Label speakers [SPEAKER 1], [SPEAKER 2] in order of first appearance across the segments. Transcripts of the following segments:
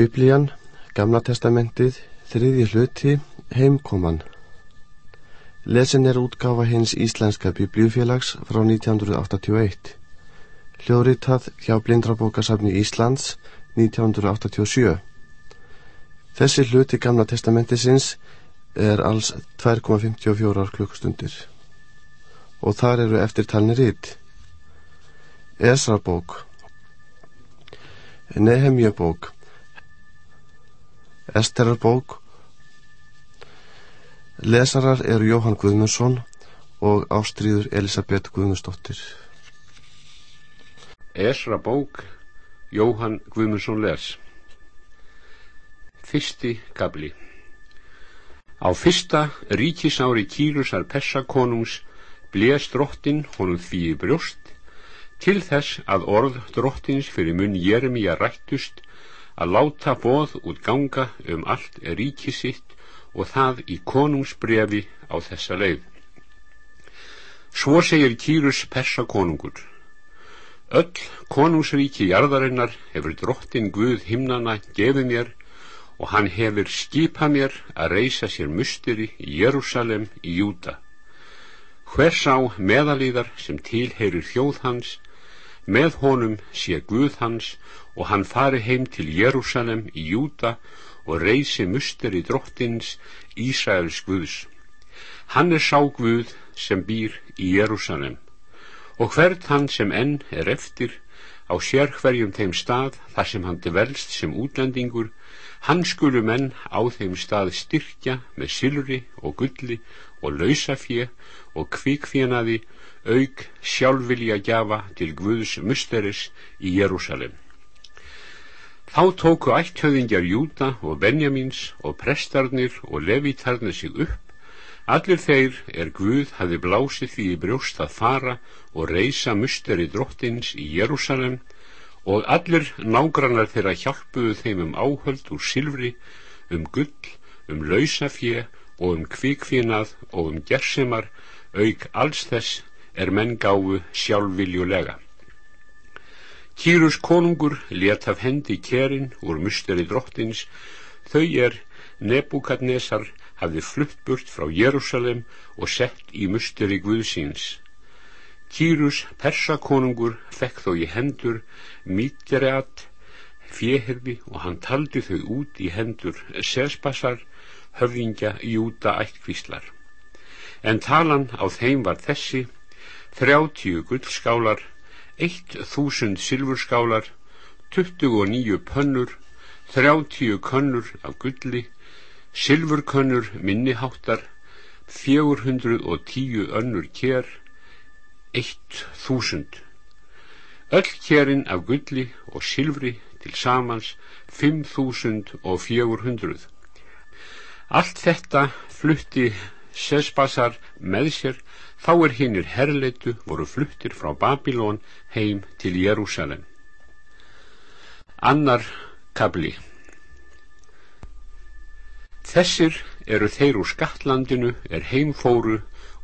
[SPEAKER 1] Biblían, Gamla testamentið, þriðji hluti, heimkoman. Lesin er útgafa hins Íslenska Biblíufélags frá 1981. Hljóðritað hjá Blindrabókasafni Íslands 1987. Þessi hluti Gamla testamentisins er alls 2,54 klukkustundir og þar eru eftirtalni rít. Esra bók Nehemja bók Esterar bók. Lesarar eru Jóhann Guðmundsson og ástríður Elisabeth Guðmundsdóttir.
[SPEAKER 2] Esra bók Jóhann Guðmundsson les. Fyrsti kabli Á fyrsta ríkisári Kýrusar Pessakonungs blés drottin honum því brjóst til þess að orð drottins fyrir munn Jeremia rættust að láta bóð út ganga um allt ríki sitt og það í konungsbrefi á þessa leið. Svo segir Kýrus persa konungur. Öll konungsríki jarðarinnar hefur drottin Guð himnana gefið mér og hann hefur skipað mér að reysa sér musteri í Jérúsalem í Júta. Hvers á meðalíðar sem tilheyrir þjóð hans með honum sé Guð hans og hann fari heim til Jérúsalem í Júta og reysi musteri drottins Ísraels Guðs. Hann er sá Guð sem býr í Jérúsalem og hvert hann sem enn er eftir á sér hverjum þeim stað þar sem hann dvelst sem útlendingur, hann skulu menn á þeim stað styrkja með sylri og gulli og lausafjö og kvikfjenaði auk sjálfvilja gjafa til Guðs musteris í Jérúsalem. Þá tóku ætthöðingjar Júta og Benjamins og prestarnir og levitarnir sig upp, allir þeir er Guð hafi blásið því í brjóst að fara og reysa musteri drottins í Jérúsalem og allir nágrannar þeirra hjálpuðu þeim um áhöld úr silfri, um gull, um lausafjö og um kvikfinað og um gersemar auk alls þess er menn gáfu sjálfviljulega. Kýrus konungur let af hendi kerin úr musteri drottins, þau er Nebukadnesar hafði flutt burt frá Jérúsalem og sett í musteri Guðsins. Kýrus persakonungur fekk þó í hendur Mítgereat fjehirfi og hann taldi þau út í hendur Sesbasar höfðingja Júta ættkvíslar. En talan á þeim var þessi þrjátíu gullskálar, eitt þúsund silfurskálar, tuttugu og nýju pönnur, þrjátíu könnur af gulli, silfurkönnur minniháttar, fjögur hundruð og tíu önnur kér, eitt þúsund. Öll kérinn af gulli og silfri til samans fimm þúsund og fjögur hundruð. Allt þetta flutti Sesbasar með sér. Þá er hinnir herleitu voru fluttir frá Babilón heim til Jérúsalem. Annar kabli Þessir eru þeir úr skatlandinu er heimfóru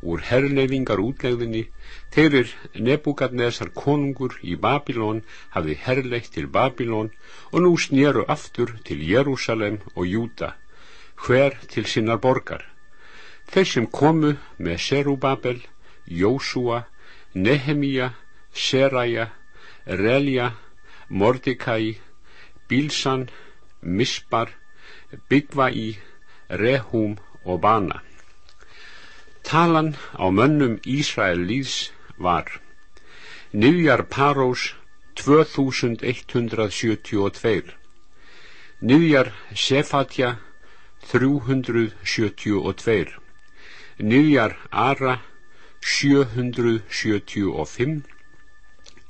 [SPEAKER 2] úr herleifingar útlegðinni þeir er Nebukadnesar konungur í Babilón hafði herleitt til Babilón og nú snýru aftur til Jérúsalem og Júta hver til sinnar borgar Þeir sem komu með Serubabel, Jósúa, Nehemia, Seraja, Relja, Mordecai, Bílsan, Mispar, Byggvaí, Rehum og Bana. Talan á mönnum Ísrael líðs var Niðjar Parós 2172 Niðjar Sefatja 372 niðjar Ara 775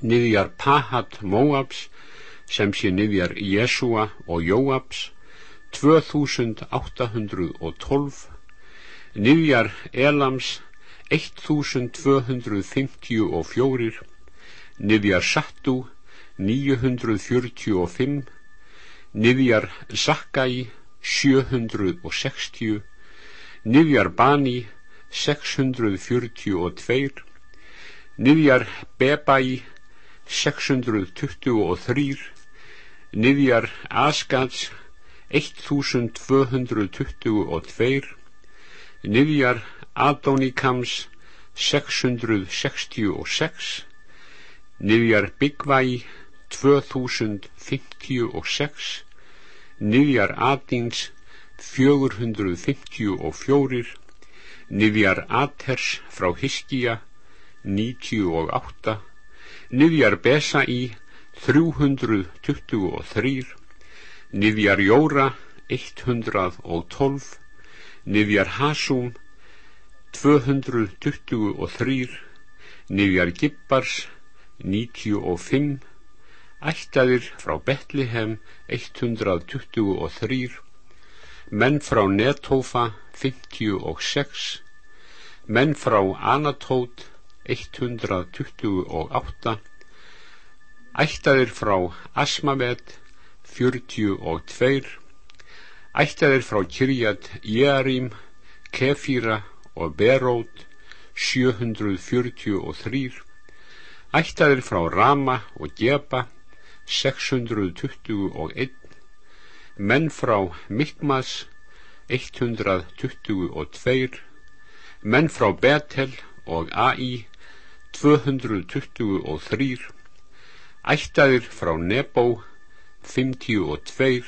[SPEAKER 2] niðjar Pahat Móabs sem sé niðjar Jesúa og Jóabs 2812 niðjar Elams 1254 niðjar Sattu 945 niðjar Sakkai 760 niðjar Bani 642 Niðjar Bebai 623 Niðjar Askats 1222 Niðjar Adonikams 666 Niðjar Byggvæ 2056 Niðjar Adins 454 Niðjar Aters frá Hiskija 98 Niðjar Besaí 323 Niðjar Jóra 112 Niðjar Hasúm 223 Niðjar Gibbars 95 Ættaðir frá Betlihem 123 Menn frá Netófa 56 Menn frá Anatót 128 Ættaðir frá Asmavet 42 Ættaðir frá Kirjat Jéarim Kefíra og Berót 743 Ættaðir frá Rama og Geba 621 Menn frá Mikmas 122 Menn frá Betel og Ai 223 Ættaðir frá Nebo 52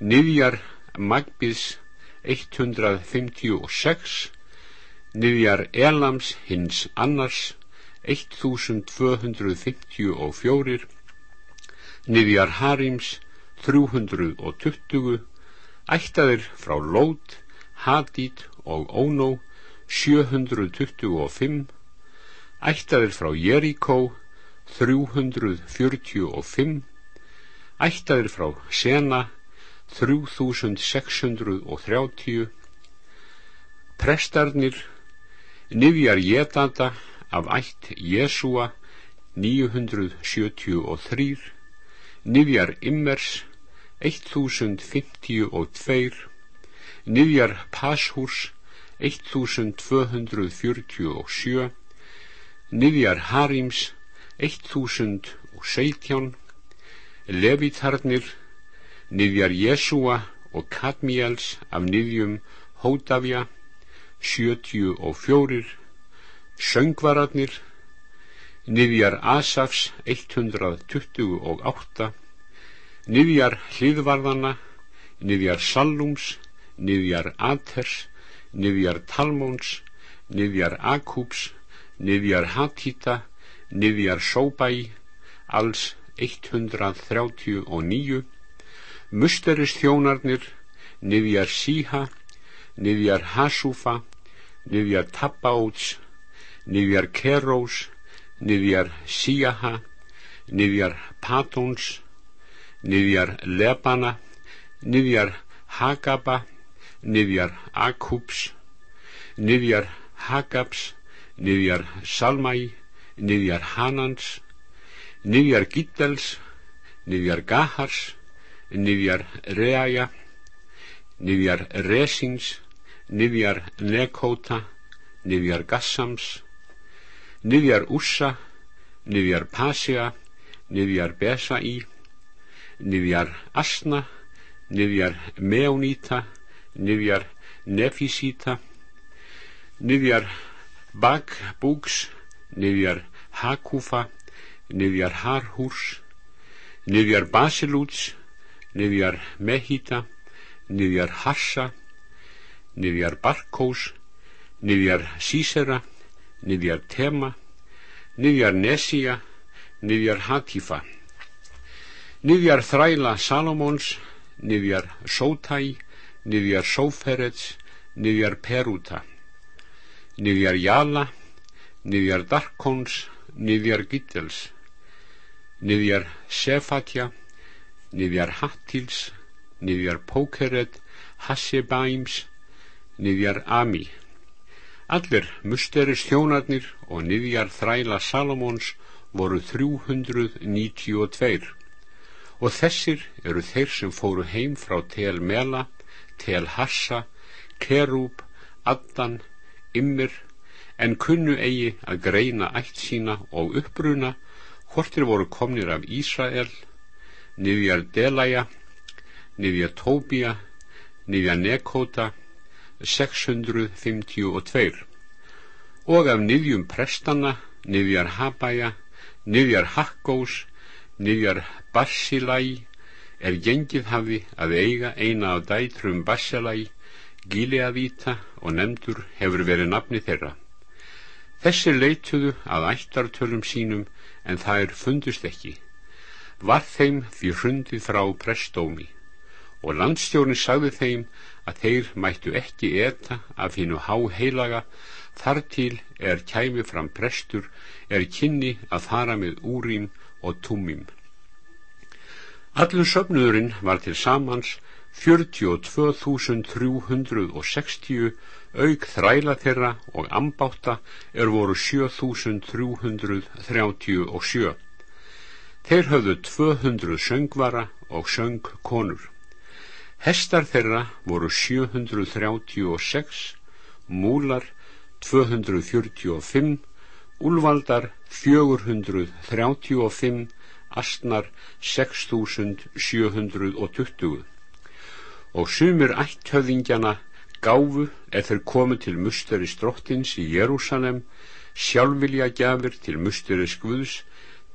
[SPEAKER 2] Niðjar Magbis 156 Niðjar Elams hins annars 1254 Niðjar Harims 320 Ættaðir frá Lót, Hadid og Ónó 725 Ættaðir frá Jeríkó 345 Ættaðir frá Sena 3630 Prestarnir Nifjar Jetanda af ætt Jésúa 973 Nifjar Immers 1052 Nifjar Pashús 1247 Nifjar Harims 1017 Levitarnir Nifjar Jésúa og Kadmiels af nifjum Hótafja 74 Söngvararnir Nifjar Asafs 128 Nifjar Hlýðvarðana Nifjar Sallums Nifjar Aters Nifjar Talmóns Nifjar Akúps Nifjar Hatita Nifjar Sóbæ alls 139 Musteris þjónarnir Nifjar Síha Nifjar Hasúfa Nifjar Tabbaóts Nifjar Kerós Nifjar Síaha Nifjar Patóns Nifjar Lebana Nifjar Hagaba Nifjar Akúps Nifjar Hagabs Nifjar Salmæ Nifjar Hanans Nifjar Gittels Nifjar Gahars Nifjar Reaja Nifjar Resings Nifjar Nekóta Nifjar Gassams Nifjar Ússa Nifjar Pasja Nifjar Besaí Nifjar Asna Nifjar Meóníta Nifjar Nefísíta Nifjar Bagbúks Nifjar Hakúfa Nifjar Harhúrs Nifjar Basilúts Nifjar Mehíta Nifjar Harsa Nifjar Barkós Nifjar Sísera Nifjar Tema Nifjar Nesía Nifjar Hatífa Nifjar Þræla Salomóns Nifjar Sótæ Nifjar Sóferets Nifjar Perúta Nifjar Jala Nifjar Darkóns Nifjar Gittels Nifjar Sefatja Nifjar Hattils Nifjar Pókeret Hassebæms Nifjar Ami Allir musteris þjónarnir og nifjar þræla Salomóns voru 392 og þessir eru þeir sem fóru heim frá Tel Mela, Tel Hassa, Kerúb, Addan, Immir en kunnu eigi að greina ætt sína og uppbruna hvort þeir voru komnir af Ísrael, niðjar Delaja, niðjar Tóbía, niðjar Nekóta, 652. Og af niðjum prestana, niðjar Habaja, niðjar Hakkós, niðjar Barsilæ, er gengið hafi að eiga eina af dætrum Barsilæ, Gileavíta og nefndur hefur verið nafni þeirra. Þessir leituðu að ættartölum sínum en það er fundust ekki. Var þeim því hrundið frá prestómi og landstjórn sagði þeim að þeir mættu ekki eta af hinnu háheilaga þar til er kæmi fram prestur er kynni að fara með úrým og túmim. Allur söfnuðurinn var til samans 42.360 auk þræla þeirra og ambáta er voru 7.337. Þeir höfðu 200 söngvara og söngkonur. Hestar þeirra voru 736, múlar 245, úlvaldar 435, astnar 6720 og sumir ætthöfðingjana gáfu eða komu til musteris drottins í Jérúsalem sjálfvilja gjafir til musteris Guðs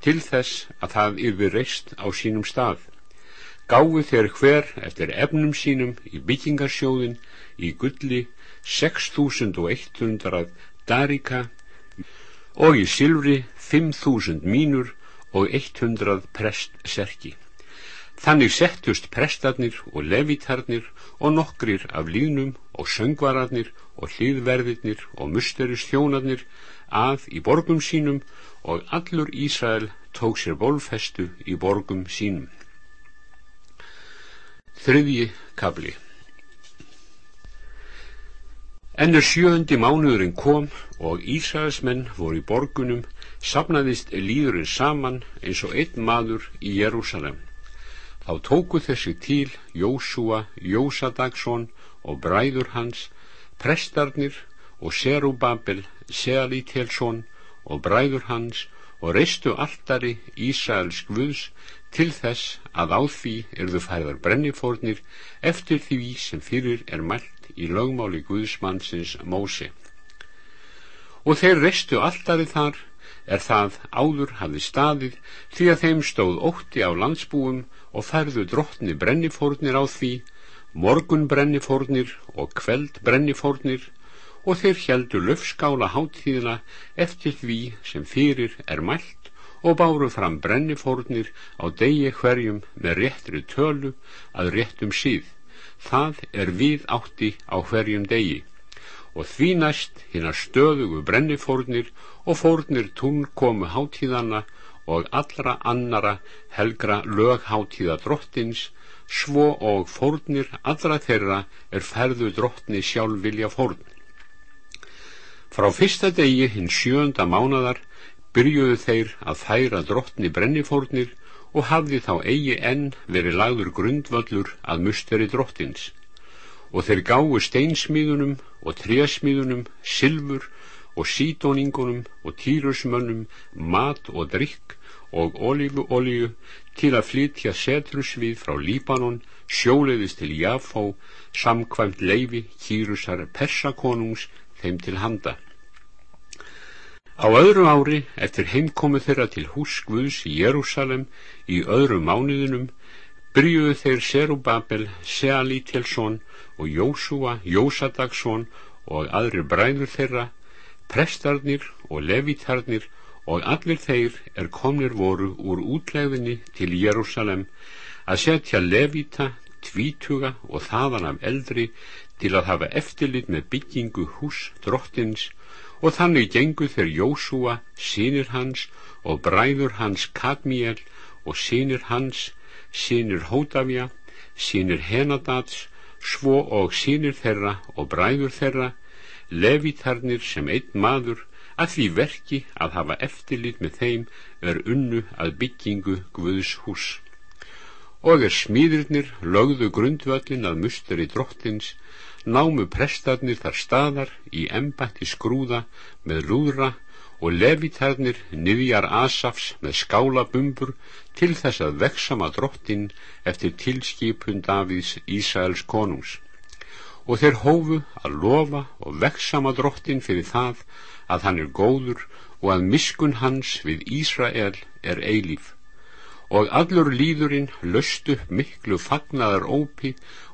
[SPEAKER 2] til þess að það yfir reist á sínum stað gáfu þeir hver eftir efnum sínum í byggingarsjóðin í gulli 6100 darika og í silfri 5000 mínur og 100 prestserki Þannig settust prestarnir og levitarnir og nokkrir af línum og söngvararnir og hlýðverðirnir og musteristjónarnir að í borgum sínum og allur Ísrael tók sér bólfestu í borgum sínum. Þriðji kabli Ennur sjöndi mánuðurinn kom og Ísraelsmenn voru í borgunum, sapnaðist líðurinn saman eins og einn maður í Jérúsalem. Þá tóku þessi til Jósúa, Jósadagsson og bræður hans, prestarnir og Serubabel, Sealitelsson og bræður hans og reistu alltari Ísæls Guðs til þess að á því erðu færðar brennifórnir eftir því sem fyrir er mælt í lögmáli Guðsmannsins Mósi. Og þeir reistu alltari þar er það áður hafði staðið því að þeim stóð ótti á landsbúum og færðu drottni brennifórnir á því, morgun brennifórnir og kveld brennifórnir og þeir heldu löfskála háttíðina eftir því sem fyrir er mælt og báru fram brennifórnir á degi hverjum með réttri tölu að réttum síð. Það er við átti á hverjum degi og því næst hinnar stöðugu brennifórnir og fórnir tún komu háttíðana og allra annara helgra lögháttíða drottins svo og fórnir allra þeirra er ferðu drottni sjálf vilja fórn frá fyrsta degi hinn sjönda mánadar byrjuðu þeir að færa drottni brennifórnir og hafði þá eigi enn verið lagður grundvöllur að musteri drottins og þeir gáu steinsmíðunum og trésmíðunum silfur og sídóningunum og týrusmönnum mat og drikk og olífuolíu til að flytja setrusvið frá Líbanon sjóleiðist til Jafó samkvæmt leifi kýrusar persakonungs þeim til handa. Á öðru ári eftir heimkomu þeirra til hús Guðs í Jérúsalem í öðru mánuðinum byrjuðu þeir Serubabel Sealitelsson og Jósúa Jósadagsson og aðri bræður þeirra prestarnir og levitarnir og allir þeir er komnir voru úr útlegðinni til Jérúsalem að setja levita, tvítuga og þaðan af eldri til að hafa eftirlit með byggingu hús drottins og þannig gengu þeir Jósúa, sínir hans og bræður hans Kadmiel og sínir hans, sínir Hótavja, sínir Henadats, svo og sínir þeirra og bræður þeirra levitarnir sem einn maður að því verki að hafa eftirlit með þeim er unnu að byggingu Guðs hús og er smíðirnir lögðu grundvöllin að musteri drottins námu prestarnir þar staðar í embætti skrúða með lúðra og levitarnir niðjar Asafs með skálabumbur til þess að veksama drottin eftir tilskipun Davíðs Ísæls konungs. Og þeir hófu að lofa og veksama drottin fyrir það að hann er góður og að miskun hans við Ísrael er eilíf. Og allur líðurinn löst upp miklu fagnaðar ópi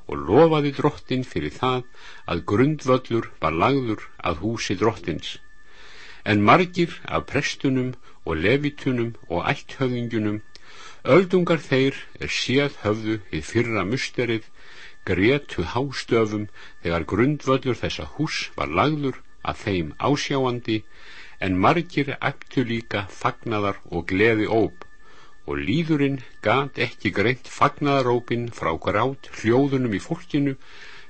[SPEAKER 2] og lofaði drottin fyrir það að grundvöllur var lagður að húsi drottins. En margir af prestunum og levitunum og ætthöfðingunum öldungar þeir er séð höfðu í fyrra musterið gretu hástöfum þegar grundvöldur þessa hús var lagður að þeim ásjáandi en margir ektu líka fagnaðar og gleði óp og líðurinn gat ekki greint fagnaðarópin frá grát hljóðunum í fólkinu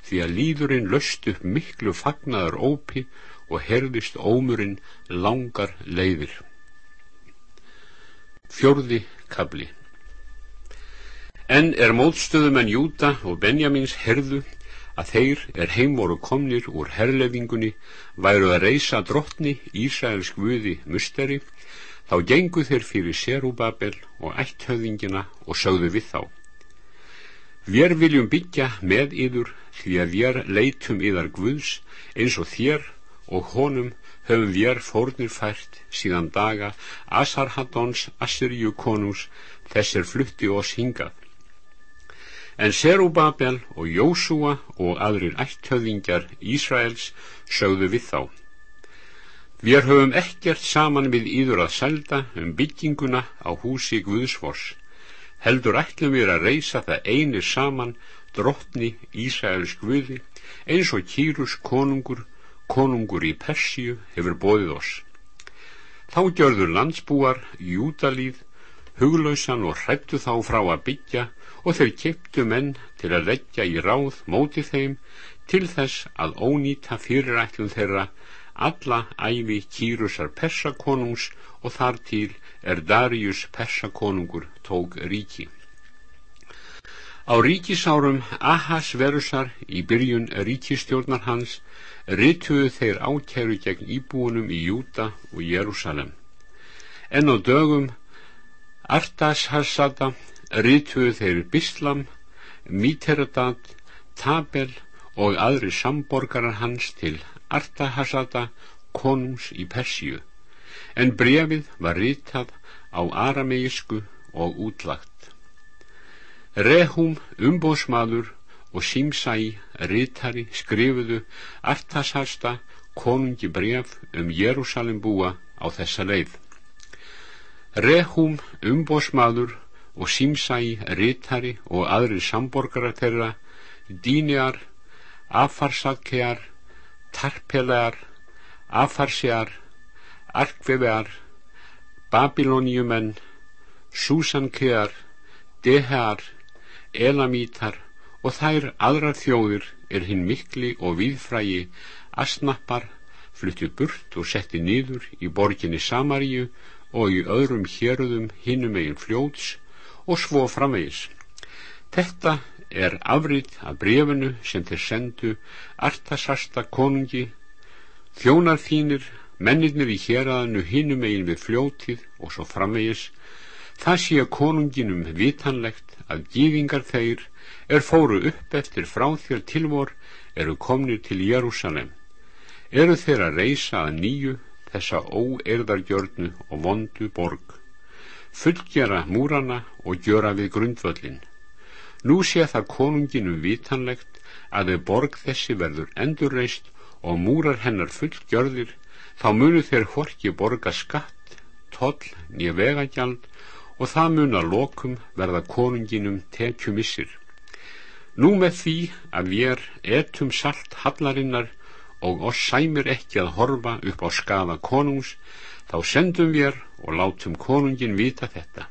[SPEAKER 2] því að líðurinn löst upp miklu fagnaðar ópi og herðist ómurinn langar leiðir. Fjörði kabli En er mótstöðum en Júta og Benjamins herðu að þeir er heim voru komnir úr herlefingunni væru að reysa drottni Ísraels guði musteri þá gengu þeir fyrir Serubabel og ætthöðingina og sögðu við þá. Vér viljum byggja með yður því að vér leitum yðar guðs eins og þér og honum höfum við fórnir fært síðan daga Asarhaddons Assyriu konús þessir flutti oss hingað. En Serubabel og Jósúa og aðrir ætthöðingjar Ísraels sögðu við þá. Við höfum ekkert saman við íður að selda um bygginguna á húsi Guðsfors. Heldur ætlum við að reysa það einir saman drottni Ísraels Guði eins og Kýrus konungur konungur í Persíu hefur bóðið oss. Þá gjörður landsbúar júdalíð, huglausan og hrættu þá frá að byggja og þeir kiptu menn til að leggja í ráð móti þeim til þess að ónýta fyrirætlum þeirra alla æfi kýrusar persakonungs og þar til er Darius persakonungur tók ríki. Á ríkisárum Ahas verusar í byrjun ríkistjórnar hans rituðu þeir ákæru gegn íbúunum í Júta og Jérúsalem. En á dögum Artashassada rituðu þeir Bislam, Míteradad, Tabel og aðri samborgarar hans til Artahassada konungs í Persíu. En brefið var ritað á arameisku og útlagt. Rehum umbósmaður og Simsæ, rítari, skrifuðu Artasasta konungi bref um Jérúsalem búa á þessa leið. Rehum, umbósmaður og Simsæ, rítari og aðri samborgara þeirra, Díniar, Afarsakkear, Tarpelear, Afarsjar, Arkvevear, Babilóniumenn, Súsankear, Dehear, Elamítar og þær aðrar þjóðir er hinn mikli og viðfrægi Asnappar fluttu burt og setti nýður í borginni Samaríu og í öðrum héröðum hinnum eigin fljóts og svo framvegis. Þetta er afrit af brefinu sem þeir sendu Artasasta konungi, þjónar þínir, mennirnir í héræðinu hinnum eigin við fljótið og svo framvegis, það sé konunginum vitanlegt að gíðingar þeir er fóru upp eftir frá þér tilvor eru komnir til Jérúsalem eru þeir að reysa að nýju þessa óerðargjörnu og vondu borg. Fullgjara múrana og gjöra við grundvöllin nú sé það konunginum vitanlegt að ef borg þessi verður endurreist og múrar hennar fullgjörðir þá munu þeir horki borga skatt toll nýja vegagjald og það mun að lokum verða konunginum tekjumissir Nú með því að við etum salt hallarinnar og oss sæmir ekki að horfa upp á skafa konungs, þá sendum við og látum konungin vita þetta.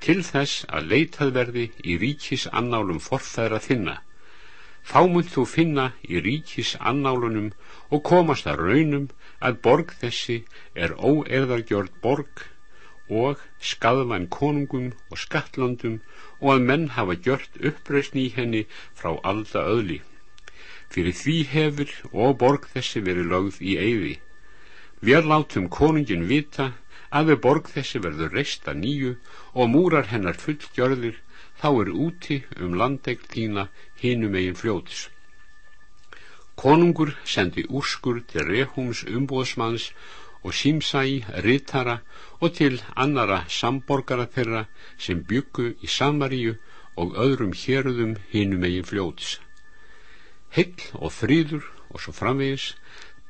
[SPEAKER 2] Til þess að leitað verði í ríkis annálum forfæðra þinna. Þá munt þú finna í ríkis annálunum og komast að raunum að borg þessi er óeðargjörð borg og skadvæn konungum og skatlandum og að menn hafa gjört uppreysni í henni frá alda öðli. Fyrir því hefur og borg þessi verið lögð í eyði. Við látum konungin vita að við borg þessi verður reista nýju og múrar hennar fullgjörðir þá er úti um landegn þína hinum eigin fljótis. Konungur sendi úrskur til Rehúms umbóðsmanns og Símsæ rittara og til annara samborgara þeirra sem byggu í Samaríu og öðrum hérðum hinum eigin fljótis. Hill og fríður og svo framvegis,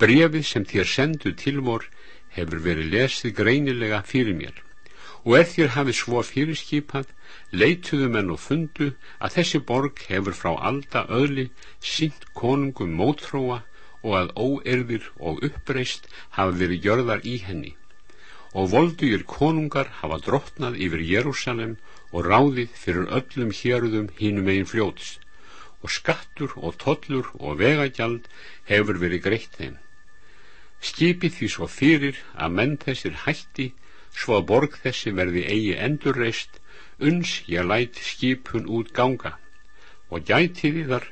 [SPEAKER 2] brefið sem þér sendu til vor hefur verið lesið greinilega fyrir mér. Og er þér hafið svo fyrirskipað, leituðu menn og fundu að þessi borg hefur frá alda öðli sínt konungum mótróa og að óerðir og uppreist hafa verið gjörðar í henni. Og voldugir konungar hafa drottnað yfir Jérúsalem og ráðið fyrir öllum hérðum hínum einn fljóts. Og skattur og tollur og vegagjald hefur verið greitt þeim skipið því svo fyrir að menn þessir hætti svo að borg þessi verði eigi endurreist uns ég læt skipun út ganga. Og gæti því þar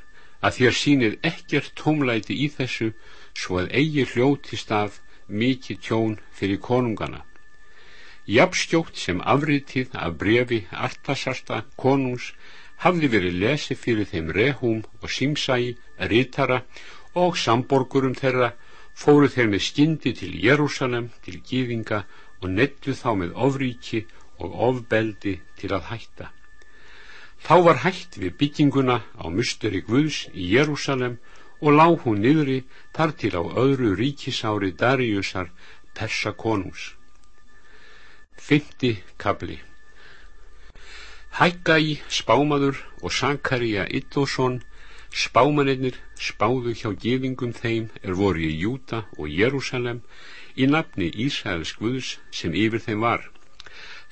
[SPEAKER 2] að þér sínið ekkert tómlæti í þessu svo að eigi hljótist af mikið tjón fyrir konungana. Jafnskjótt sem afritið af brefi Artasarsta konungs hafði verið lesið fyrir þeim Rehum og Simsæi rítara og samborgurum þeirra fóru þeir með skyndi til Jérúsalem til gýðinga og nettu þá með ofríki og ofbeldi til að hætta. Þá var hætt við bygginguna á musteri Guðs í Jérúsalem og lág hún niðri þar til á öðru ríkisári Dariusar persa konús. Fymti kabli Hækka í spámaður og Sakaria Iddosson Spámanirnir spáðu hjá gifingum þeim er voru í Júta og Jérúsalem í nafni Ísæðs Guðs sem yfir þeim var.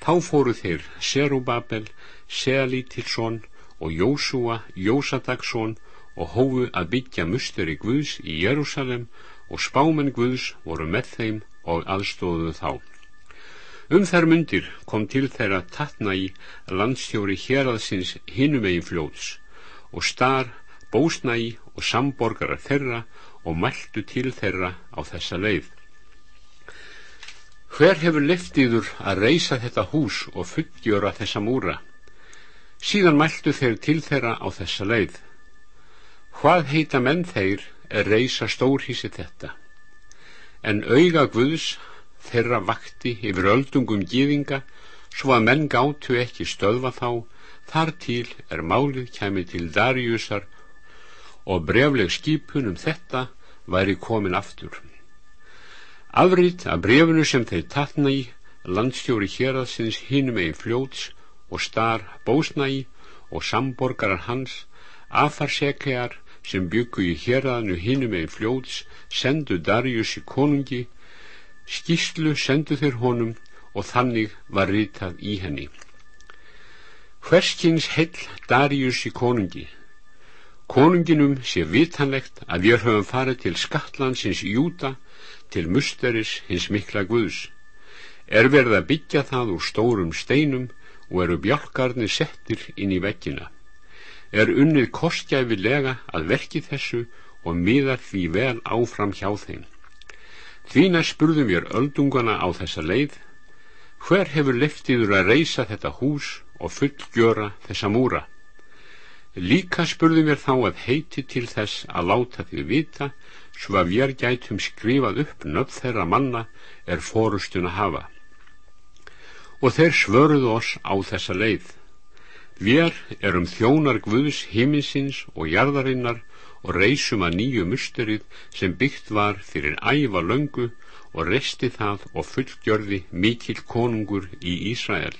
[SPEAKER 2] Þá fóru þeir Serubabel, Sealítilsson og Jósúa, Jósadagsson og hófu að byggja musteri Guðs í Jérúsalem og spámenn Guðs voru með þeim og aðstóðuðu þá. Um þær mundir kom til þeirra tatna í landstjóri héraðsins hinumegin fljóts og star bósnægi og samborgarar þeirra og mæltu til þeirra á þessa leið. Hver hefur leftiður að reysa þetta hús og fullgjöra þessa múra? Síðan mæltu þeir til þeirra á þessa leið. Hvað heita menn þeir er reysa stórhísi þetta? En auga Guðs þeirra vakti yfir öldungum gýðinga svo að menn gáttu ekki stöðva þá, þar til er málið kæmi til Darjusar og brefleg skipun um þetta væri komin aftur. Afrið af brefunu sem þeir tatna í landstjóri héraðsins hinum einn fljóts og star bósnægi og samborgarar hans afarseklegar sem byggu í héraðinu hinum einn fljóts sendu Darius í konungi. Skýslu sendu þeir honum og þannig var ritað í henni. Hverskins heil Darius í konungi Konunginum sé vitanlegt að við höfum farið til skattlandsins Júta til musteris hins mikla Guðs. Er verið að byggja það úr stórum steinum og eru bjálkarnir settir inn í vekkina. Er unnið kostgæfilega að verki þessu og miðar því vel áfram hjá þeim. Þvína spurðum við öldungana á þessa leið, hver hefur leftiður að reysa þetta hús og fullgjöra þessa múra? Líka spurðu mér þá að heiti til þess að láta því vita svo að við gætum skrifað upp nöfn þeirra manna er fórustun að hafa. Og þeir svöruðu oss á þessa leið. Við erum þjónar Guðs himinsins og jarðarinnar og reysum að nýju musterið sem byggt var fyrir æfa löngu og resti það og fullgjörði mikill konungur í Ísrael.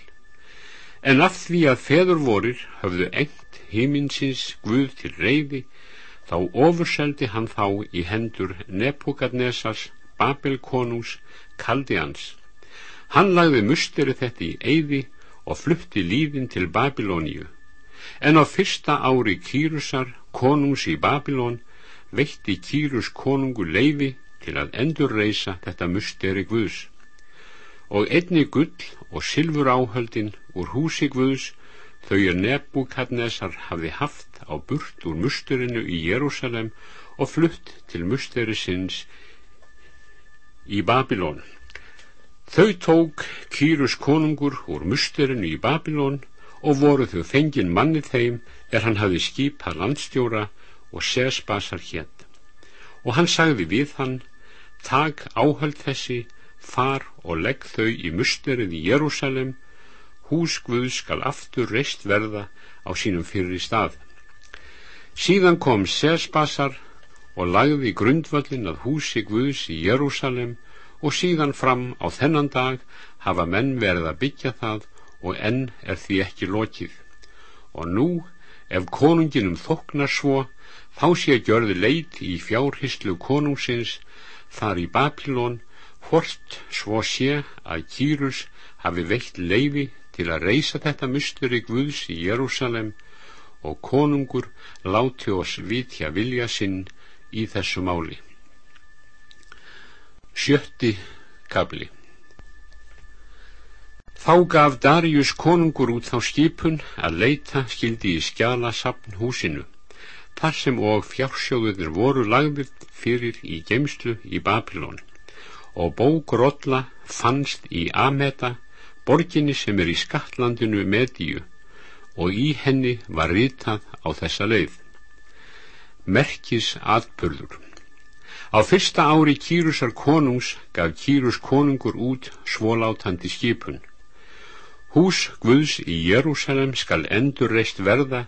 [SPEAKER 2] En af því að feður vorir höfðu engt himinsins Guð til reyði, þá ofurseldi hann þá í hendur Nepukadnesars, Babelkonús, Kaldians. Hann lagði musteri þetta í eyði og flutti lífin til Babilóníu. En á fyrsta ári Kýrusar, konungs í Babilón, veitti Kýrus konungu leifi til að endurreisa þetta musteri Guðs og einni gull og silfur áhöldin úr húsi Guðs þau er Nebukadnesar hafði haft á burt úr musturinu í Jérúsalem og flutt til musteri sinns í Babilón. Þau tók Kýrus konungur úr musterinu í Babilón og voru þau fengin manni þeim er hann hafi skipað landstjóra og sesbasar hétt. Og hann sagði við hann, tak áhald þessi, far og legg þau í musterið í Jérúsalem, hús Guð skal aftur reist verða á sínum fyrir stað. Síðan kom sesbasar og lagði grundvöllin að húsi Guðs í Jérúsalem og síðan fram á þennan dag hafa menn verið að byggja það og enn er því ekki lokið. Og nú, ef konunginum þoknar svo, þá sé gjörði leit í fjárhyslu konungsins þar í Babilón, hvort svo sé að Kýrus hafi veitt leifi til að reysa þetta musteri Guðs í Jérúsalem og konungur láti oss vitja vilja sinn í þessu máli. Sjötti kabli Þá gaf Darius konungur út þá skipun að leita skildi í skjala sapn húsinu, þar sem og fjársjóðuður voru lagðir fyrir í gemslu í Babilón og bókrolla fannst í Ameta, borginni sem er í Skatlandinu Medíu og í henni var ritað á þessa leið merkis atbörður. Á fyrsta ári Kýrusar konungs gaf Kýrus konungur út svólátandi skipun. Hús Guðs í Jérúsalem skal endur reist verða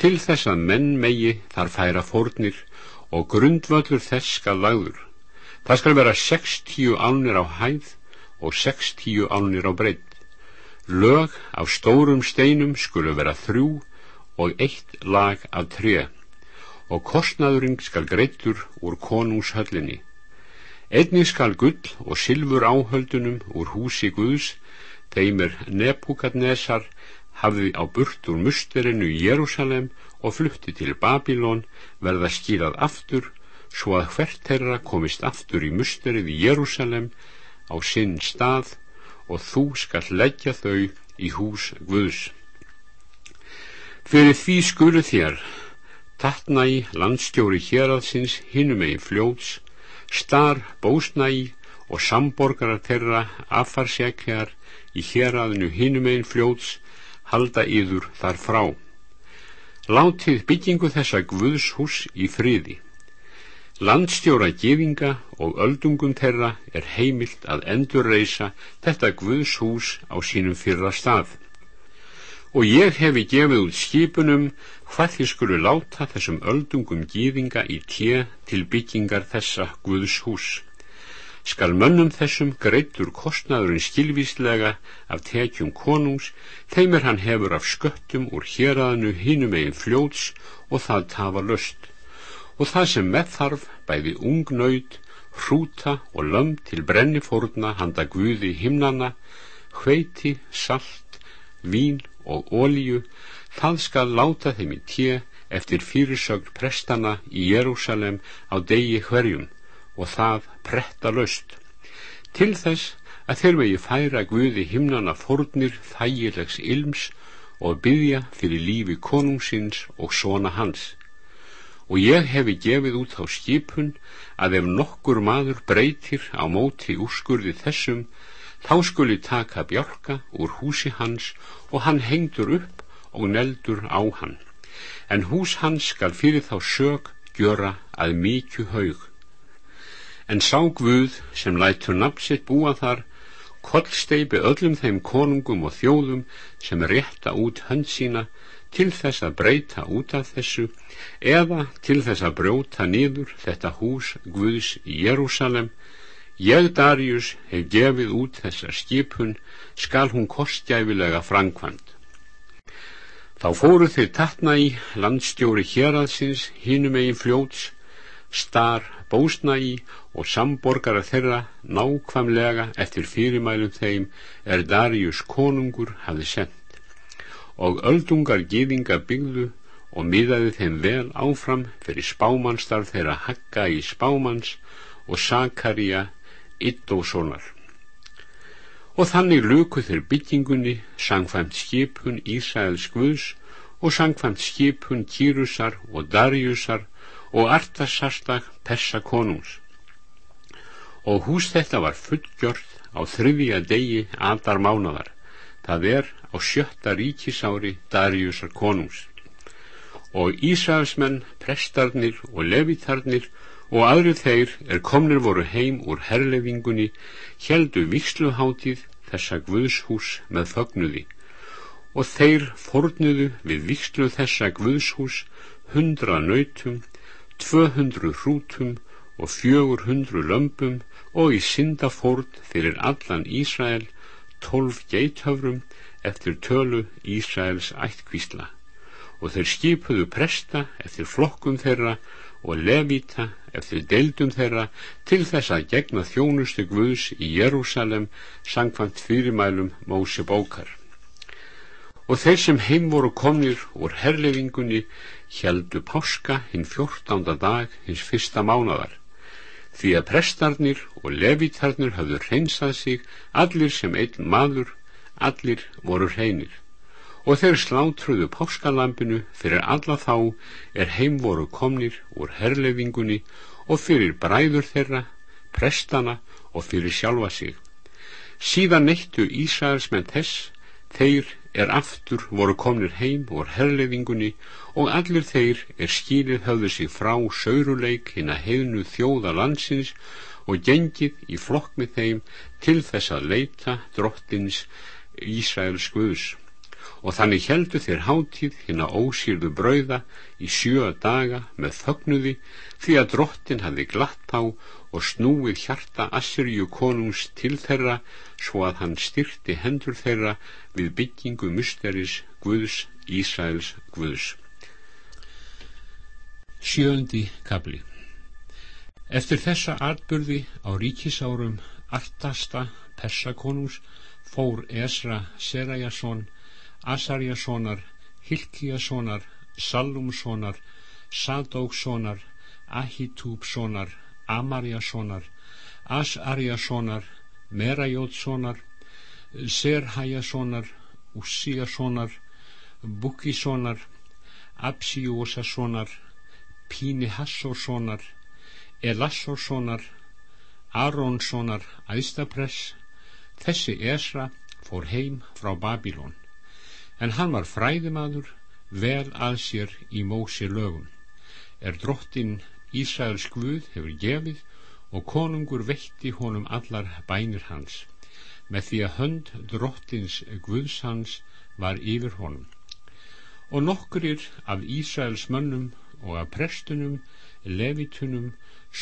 [SPEAKER 2] til þess að menn megi þar færa fórnir og grundvöldur þess skal lagður. Það skal vera 60 álnir á hæð og 60 álnir á breytt. Lög af stórum steinum skulu vera þrjú og eitt lag af treð og kostnaðurinn skal greittur úr konungshöllinni. Einnig skal gull og silfur áhöldunum úr húsi Guðs, þeim er Nebukadnesar hafði á burt úr musterinu í Jérúsalem og flutti til Babilón verða skýrað aftur svo að hvert þeirra komist aftur í musterið í Jérúsalem á sinn stað og þú skal leggja þau í hús Guðs. Fyrir því skulu þér Tatnæ, landstjóri héraðsins, hinum einn fljóts, star, bósnæ og samborgarar þeirra affarsjækjar í héraðinu hinum einn fljóts, halda yður þar frá. Látið byggingu þessa guðshús í friði. Landstjóra gefinga og öldungum þeirra er heimilt að endurreisa þetta guðshús á sínum fyrra stað og ég hefi gefið út skipunum hvað þið skulu láta þessum öldungum gýðinga í tje til byggingar þessa Guðs hús. Skal mönnum þessum greittur kostnaðurinn skilvíslega af tekjum konungs, þeimir hann hefur af sköttum úr héraðinu hinum eigin fljóts og það tafa löst. Og það sem með þarf bæði ungnaut, hrúta og lömm til brennifórna handa Guði himnana, hveiti, salt, vín og ólíu, það skal láta þeim í tje eftir fyrirsögn prestana í Jérúsalem á degi hverjum og það pretta löst. Til þess að þeir megi færa Guði himnana fornir þægilegs ilms og byggja fyrir lífi konungsins og svona hans. Og ég hefi gefið út á skipun að ef nokkur maður breytir á móti úrskurði þessum, þá skuli taka bjálka úr húsi hans og hann hengdur upp og neldur á hann. En hús hans skal fyrir þá sög gjöra að mikju haug. En sá Guð sem lætur nafnsitt búa þar kollsteipi öllum þeim konungum og þjóðum sem rétta út hönd sína til þess að breyta út af þessu eða til þess að brjóta niður þetta hús Guðs í Jérúsalem Ég, Darius, hef gefið út þessa skipun, skal hún kostjæfilega framkvæmt. Þá fóru þeir tatna í landstjóri héraðsins, hinum eigin fljóts, star, bósna í og samborgara þeirra nákvæmlega eftir fyrirmælum þeim er Darius konungur hafði sendt. Og öldungar gýðinga byggðu og miðaði þeim vel áfram fyrir spámannstarf þeirra Hakka í spámanns og Sakaria Iddóssonar og þannig luku þeir byggingunni sangfæmt skipun Ísæðs Guðs og sangfæmt skipun Kýrusar og Darjusar og Artasastak Persa konungs. Og hús þetta var fullgjörð á þriðja degi aðar mánadar, það er á sjötta ríkisári Dariusar konungs. Og Ísraelsmenn, prestarnir og levitarnir og aðri þeir er komnir voru heim úr herlefingunni, heldu viksluhátið þessa guðshús með fögnuði og þeir fornuðu við vikslu þessa guðshús hundra nautum, tvö hundru hrútum og fjögur hundru lömpum og í syndafórn fyrir allan Ísrael tólf geithöfrum eftir tölu Ísraels ættkvísla. Og þeir skipuðu presta eftir flokkum þeirra og levita eftir deildum þeirra til þess að gegna þjónustu Guðs í Jérúsalem sangkvæmt fyrirmælum Móse bókar. Og þeir sem heim voru komnir úr herlefingunni heldu páska hinn fjórtánda dag hins fyrsta mánadar því að prestarnir og levitarnir hafðu hreinsað sig allir sem einn maður allir voru hreinir. Og þeir slátruðu páskalampinu fyrir alla þá er heim voru komnir úr herlefingunni og fyrir bræður þeirra prestana og fyrir sjálfa sig. Síðan neittu Ísraelsmenn þess þeir er aftur voru komnir heim úr herlefingunni og allir þeir er skýrið höfðu sig frá sauruleik hinn að heðnu þjóða landsins og gengið í flokk með þeim til þess að leita drottins Ísraels Guðs. Og þannig heldu þeir hátíð hinn að ósýrðu brauða í sjö daga með þögnuði því að drottin hafi glatt þá og snúið hjarta Assyrju konungs til þeirra svo að hann styrti hendur þeirra við byggingu mysteris Guðs Ísraels Guðs. Sjöndi kabli Eftir þessa atbyrði á ríkisárum Artasta Persakonungs fór Esra Serajason Asarjasonar, Hilkijasonar, Sallumsonar, Sadókssonar, Ahitúbsonar, Amarjasonar, Asarjasonar, Merajótssonar, Serhajasonar, Ussíjasonar, Bukkisonar, Absíjósasonar, Pínihassosonar, Elassosonar, Arónssonar, Æstapress, þessi Esra fór heim frá Babilón en hann var fræðimaður vel að sér í Mósi lögum er drottin Ísraels Guð hefur gefið og konungur veitti honum allar bænir hans. Með því að hönd drottins Guðs hans var yfir honum. Og nokkurir af Ísraels mönnum og af prestunum levitunum,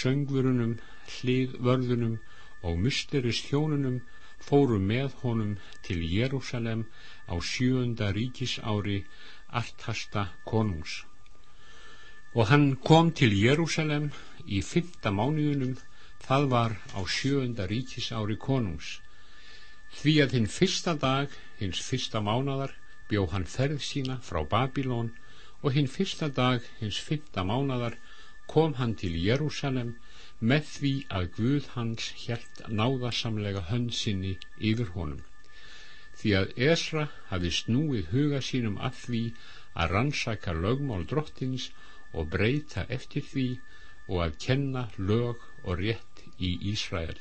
[SPEAKER 2] söngvurunum hliðvörðunum og mysteris hjónunum fóru með honum til Jérúsalem á sjöunda ríkisári Artasta konungs og hann kom til Jérúsalem í fymta mánuðunum það var á sjöunda ríkisári konungs. Því að hinn fyrsta dag hins fyrsta mánadar bjó hann ferð sína frá Babilón og hinn fyrsta dag hins fymta mánadar kom hann til Jérúsalem með því að Guð hans hjælt náðasamlega hönd sinni yfir honum. Því að Esra hafi snúið huga sínum að því að rannsaka lögmál drottins og breyta eftir því og að kenna lög og rétt í Ísrael.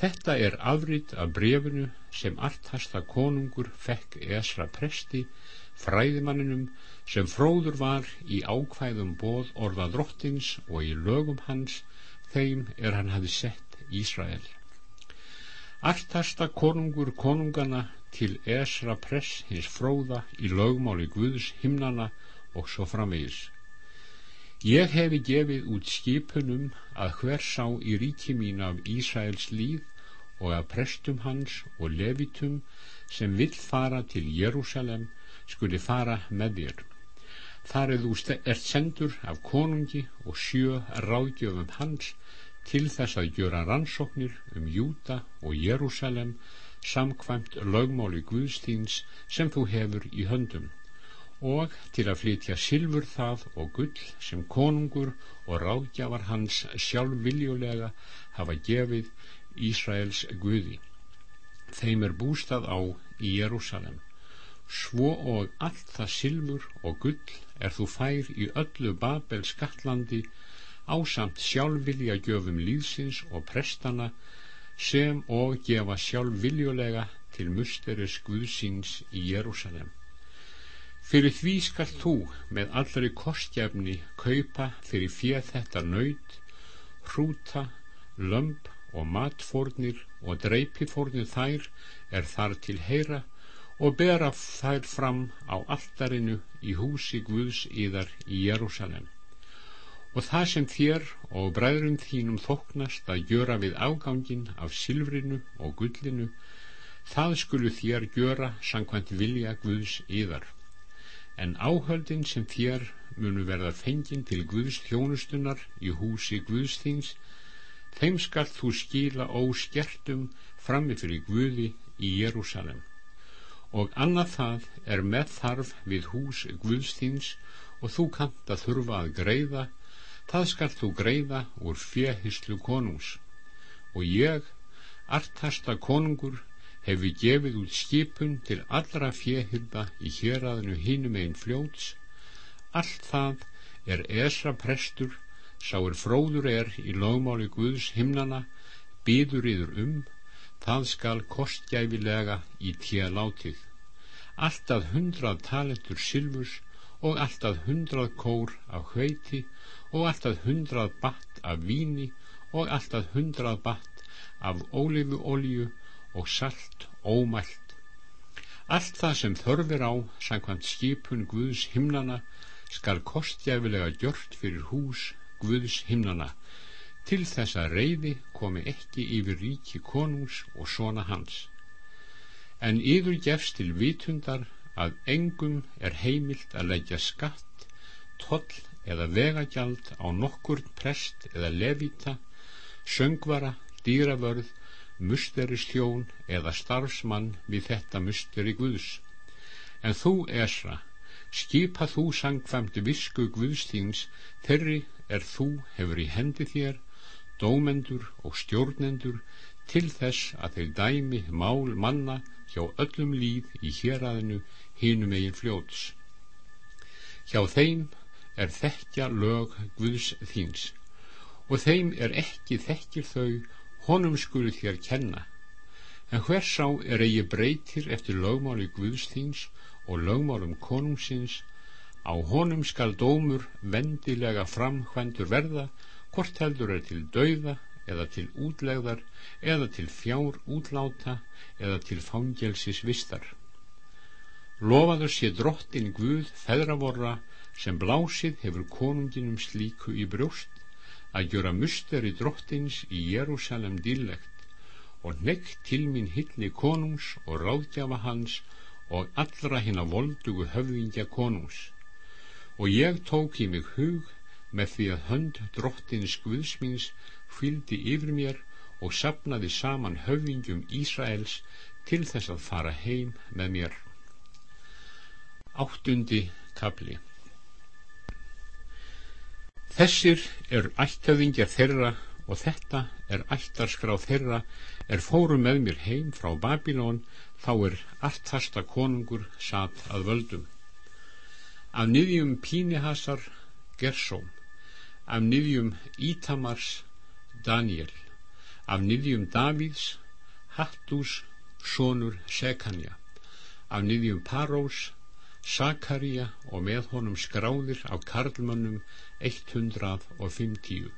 [SPEAKER 2] Þetta er afrit af brefinu sem artasta konungur fekk Esra presti fræðimanninum sem fróður var í ákvæðum bóð orða drottins og í lögum hans þeim er hann hafi sett Ísrael. Artasta konungur konungana til Esra press hins fróða í lögmáli Guðs himnana og svo framvegis. Ég hefi gefið út skipunum að hver sá í ríki mín af Ísraels líð og að prestum hans og levitum sem vill fara til Jérúsalem skuli fara með þér. Þar er þú ert sendur af konungi og sjö ráðgjöfum hans til þess að gjöra rannsóknir um Júta og Jérúsalem samkvæmt lögmáli Guðstíns sem þú hefur í höndum og til að flytja silfur það og gull sem konungur og ráðgjafar hans sjálf viljulega hafa gefið Ísraels Guði þeim er bústað á í Jérúsalem svo og allt það silfur og gull er þú fær í öllu Babel skattlandi ásamt sjálfvilja gjöfum líðsins og prestana sem og gefa sjálfviljulega til musteris Guðsins í Jérúsalem. Fyrir því skal þú með allri kostjafni kaupa fyrir fjöð þetta nöyt, hrúta, lömp og matfórnir og dreipifórnir þær er þar til heyra og bera þær fram á alltarinu í húsi Guðs íðar í Jérúsalem. Og það sem þér og bræðrum þínum þoknast að gjöra við afgangin af silfrinu og gullinu, það skulu þér gjöra sangkvæmt vilja Guðs íðar. En áhöldin sem þér munu verða fengin til Guðs þjónustunar í húsi Guðs þíns, þeim skal þú skila óskertum frammi fyrir Guði í Jérúsalem. Og annað það er með þarf við hús Guðsþins og þú kant að þurfa að greiða, það skal þú greiða úr fjehislu konungs. Og ég, artasta konungur, hefi gefið út skipun til allra fjehilda í héræðinu hínum einn fljóts. Allt það er esra prestur Sáir fróður er í lögmáli Guðs himnana, býður yður um, það skal kostgæfilega í tíu látið. Alltaf hundrað talentur silfurs og alltaf hundrað kór af hveiti og alltaf hundrað batt af víni og alltaf hundrað batt af ólifuolju og salt ómælt. Allt það sem þörfir á, sangkvæmt skipun Guðs himnana, skal kostgæfilega gjört fyrir hús Guðs himnana til þess að reyði komi ekki yfir ríki konungs og svona hans en yður gefst til vitundar að engum er heimilt að leggja skatt toll eða vegagjald á nokkur prest eða levita söngvara, dýravörð musteristjón eða starfsmann við þetta musteri Guðs. En þú Esra skipa þú sangfæmt visku Guðstíns þeirri er þú hefur í hendi þér dómendur og stjórnendur til þess að þeir dæmi mál manna hjá öllum líð í héræðinu hínum eigin fljóts. Hjá þeim er þekkja lög Guðs þíns. Og þeim er ekki þekkir þau honum skulu þér kenna. En hvers á er eigi breytir eftir lögmáli Guðs þíns og lögmálum konungsins. Á honum skal dómur vendilega framhvendur verða, hvort heldur er til dauða eða til útlegðar eða til fjár útláta eða til fangelsis vistar. Lofaður sé drottin Guð feðravorra sem blásið hefur konunginum slíku í brjóst að gjöra musteri drottins í Jérúsalem dýrlegt og nekk til mín hilli konungs og ráðgjafa hans og allra hinn að voldugu höfðingja konungs og ég tók í mig hug með því að hönd drottins Guðsmins fyldi yfir mér og sapnaði saman höfðingjum Ísraels til þess að fara heim með mér. Áttundi kapli Þessir er ættöðingjar þeirra og þetta er ættarskrá þeirra. Er fóru með mér heim frá Babilón þá er allt þasta konungur satt að völdum. Af niðjum Pínihasar Gersóm af niðjum Ítamars Daniel af niðjum Davíðs Hattús sonur Sekanja af niðjum Parós Sakaria og með honum skráðir af karlmönnum 150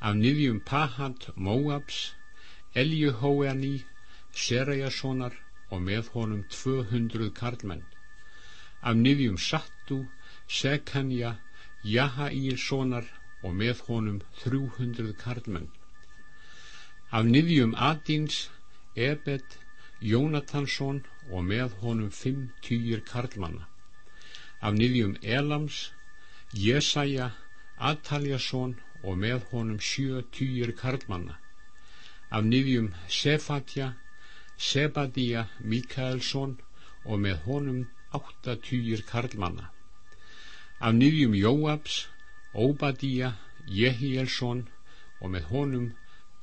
[SPEAKER 2] af niðjum Pahat Móabs Eljuhóani Serajasonar og með honum 200 karlmenn af niðjum Sattu, Sekanja, Jahaílssonar og með honum 300 karlmenn. Af niðjum Adins, Ebed, Jónatansson og með honum 50 karlmanna. Af niðjum Elams, Jesaja, Ataljason og með honum 70 karlmanna. Af niðjum Sefatja, Sebadía, Mikaelsson og með honum áttatýjir karlmanna af nýjum Jóabs Óbadíja Jehielsson og með honum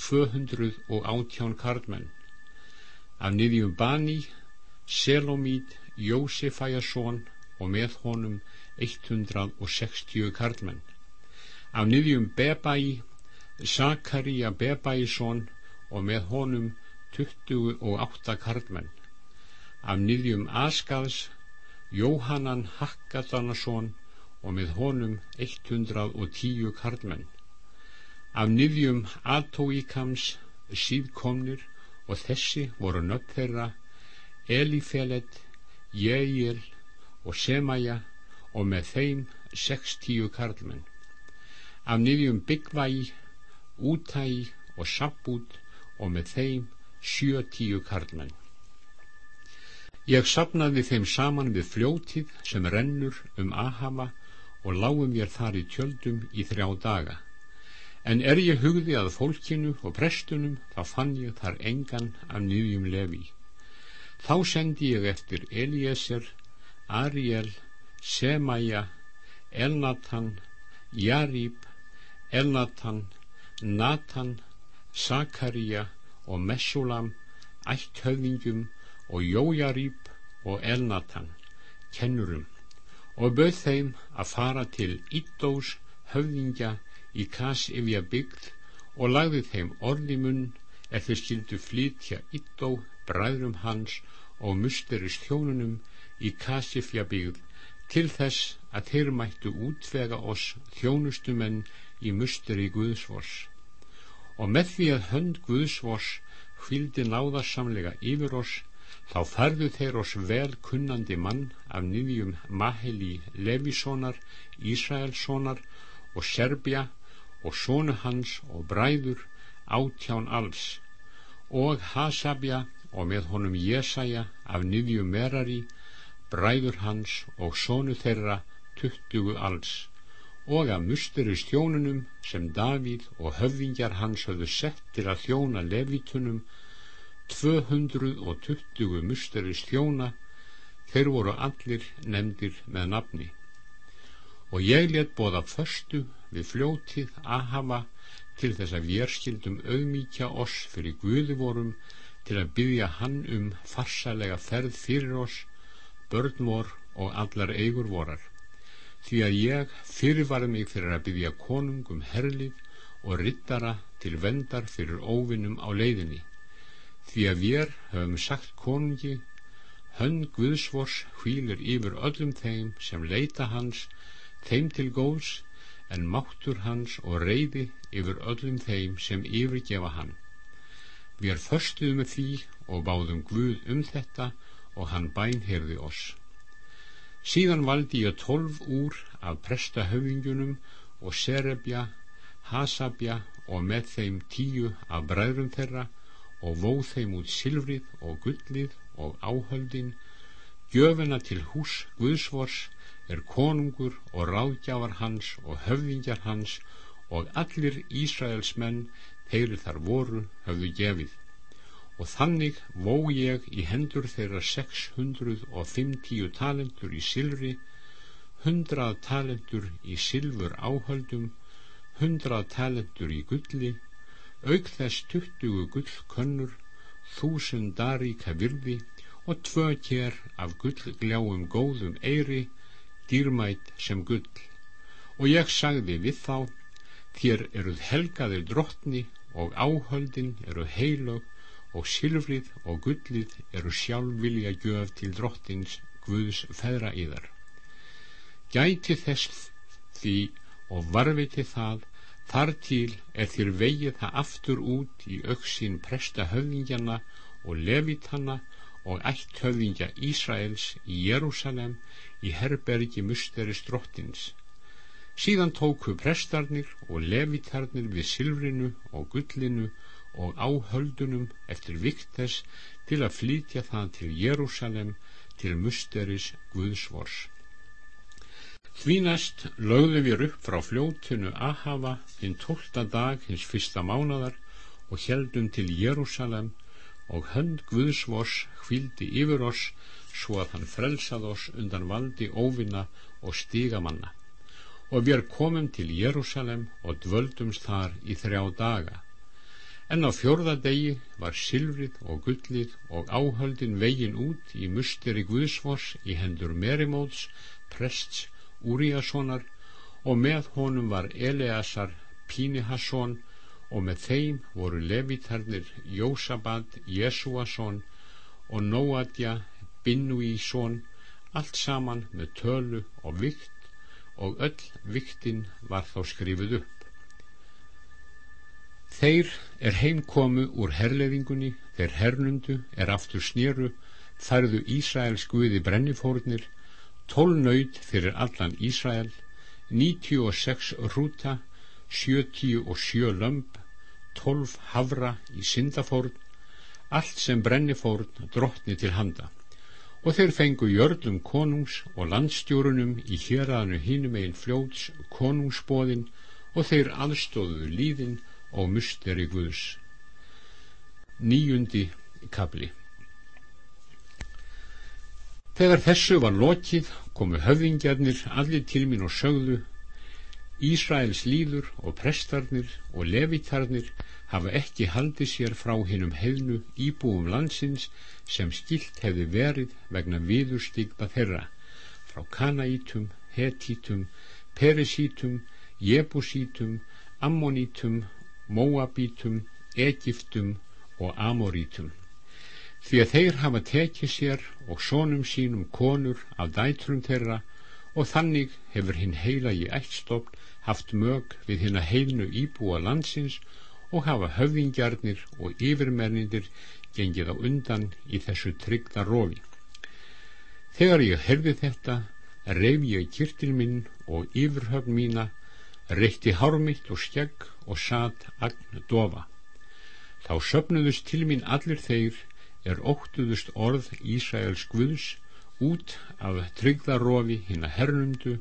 [SPEAKER 2] 218 karlmenn af nýjum Bani Selomít Jósefæjason og með honum 160 karlmenn Af niðjum Bebai, Sakaria Bebaisson og með honum 28 karlmenn. Af niðjum Askaðs, Jóhannan Hakkadanason og með honum 110 karlmenn. Af niðjum Atóíkams síðkomnir og þessi voru nöpp þeirra Elifelet, Jeil og Semaja og með þeim 60 karlmenn. Af niðjum Byggvæ, Útæ og Sabbút og með þeim 70 karlmenn. Ég sapnaði þeim saman við fljótið sem rennur um Ahava og lágum ég þar í tjöldum í þrjá daga. En er ég hugði að fólkinu og prestunum, þá fann ég þar engan af nýjum lefi. Þá sendi ég eftir Eliezer, Ariel, Semaja, Elnatan, Jarib, Elnatan, Natan, Sakaria og Messulam, ætthöfðingjum og Jójarib og Elnatan, kennurum, og bauð þeim að fara til Íddós höfðingja í Kasifja byggð og lagði þeim orði munn er þeir skildu flytja Iddó, bræðrum hans og musterist hjónunum í Kasifja byggð til þess að þeir mættu útvega oss þjónustumenn í musteri Guðsvors og með því að hönd Guðsvors hvildi náðarsamlega yfir oss þá færðu þeir oss vel kunnandi mann af nýðjum Maheli Levissonar, Ísraelssonar og Serbia og sónu hans og bræður átján alls og Hasabja og með honum Jesaja af niðju Merari bræður hans og sónu þeirra tuttugu alls og af musteri stjónunum sem Davíð og höfðingjar hans höfðu sett til að þjóna levitunum 220 musteri stjóna þeir voru allir nefndir með nafni. Og ég let bóða förstu við fljótið að hafa til þess að við skildum auðmíkja oss fyrir Guði vorum til að byggja hann um farsalega ferð fyrir oss, börn vor og allar eigur vorar. Því að ég fyrirvar mig fyrir að byggja konung um herlið og rittara til vendar fyrir óvinnum á leiðinni. Því að við höfum sagt konungi, hönn Guðsvors hvílir yfir öllum þeim sem leita hans, þeim til góðs, en máttur hans og reyði yfir öllum þeim sem yfirgefa hann. Við er förstuðum með því og báðum Guð um þetta og hann bænherði oss. Síðan valdi ég tólf úr af prestahöfingunum og Serebja, Hasabja og með þeim tíu af bræðrum þeirra og vóð þeim út silfrið og gullið og áhöldin, gjöfina til hús Guðsvors er konungur og ráðgjafar hans og höfðingjar hans og allir Ísraels menn þeir þar voru höfðu gefið. Og þannig vó ég í hendur þeirra 650 talentur í silfri 100 talentur í silfur áhöldum 100 talentur í gulli auk þess 20 gullkönnur þúsund daríka virði og tvö kér af gullgljáum góðum eiri dýrmætt sem gull. Og ég sagði við þá þér eruð helgaðir drottni og áhöldin eru heilög og silfrið og gullið eru sjálfvilja gjöf til drottins Guðs feðra yðar gæti þess því og varviti það þar til er þér vegið það aftur út í auksin presta höfðingjana og levitanna og ætt höfðingja Ísraels í Jérúsalem í herbergi musteris drottins síðan tóku prestarnir og levitarnir við silfrinu og gullinu og áhöldunum eftir vikt þess til að flytja það til Jérúsalem til musteris Guðsvors Því næst lögðum við upp frá fljótinu Ahava hinn tólta dag hins fyrsta mánadar og heldum til Jérúsalem og hönd Guðsvors hvildi yfir oss svo að hann frelsað oss undan valdi óvinna og stígamanna og við komum til Jérúsalem og dvöldumst þar í þrjá daga. En á fjörða degi var silfrið og gullið og áhöldin vegin út í musteri Guðsvors í hendur Merimóts, prests Úríassonar og með honum var Eleasar Pínihasson og með þeim voru levitarnir Jósabad Jesúasson og Nóadja Binnúísson allt saman með tölu og vikt og öll viktin var þá skrifið upp. Þeir er heimkomu úr herleðingunni, þeir hernundu er aftur snýru, færðu Ísraels guði brennifórnir, tólnaut fyrir allan Ísrael, 96 rúta, 77 lömp, 12 havra í syndafórn, allt sem brennifórn drottni til handa. Og þeir fengu jörlum konungs og landstjórunum í héræðanu hínum einn fljóts konungsbóðin og þeir aðstóðuðu líðin og musteri Guðs. Níundi kabli Þegar þessu var lokið komu höfðingjarnir allir til mín og sögðu Ísraels líður og prestarnir og levitarnir hafa ekki haldið sér frá hinnum hefnu íbúum landsins sem skilt hefði verið vegna viðurstigba þeirra. Frá Kanaítum, Hetítum, Perisítum, Jebusítum, Ammonítum, Móabítum, Egiptum og Amorítum. Því að þeir hafa tekið sér og sónum sínum konur af dætrum þeirra og þannig hefur hinn heila í ættstofn haft mög við hinn að heilnu íbúa landsins og hafa höfðingjarnir og yfirmennindir gengið á undan í þessu tryggða rofi. Þegar ég herði þetta, reyf ég kyrtil minn og yfirhöfn mína, reykti hármitt og skegg og satt agn dofa. Þá söpnuðust til mín allir þeir er óttuðust orð Ísæls Guðs út af tryggðarofi hinn að hernundu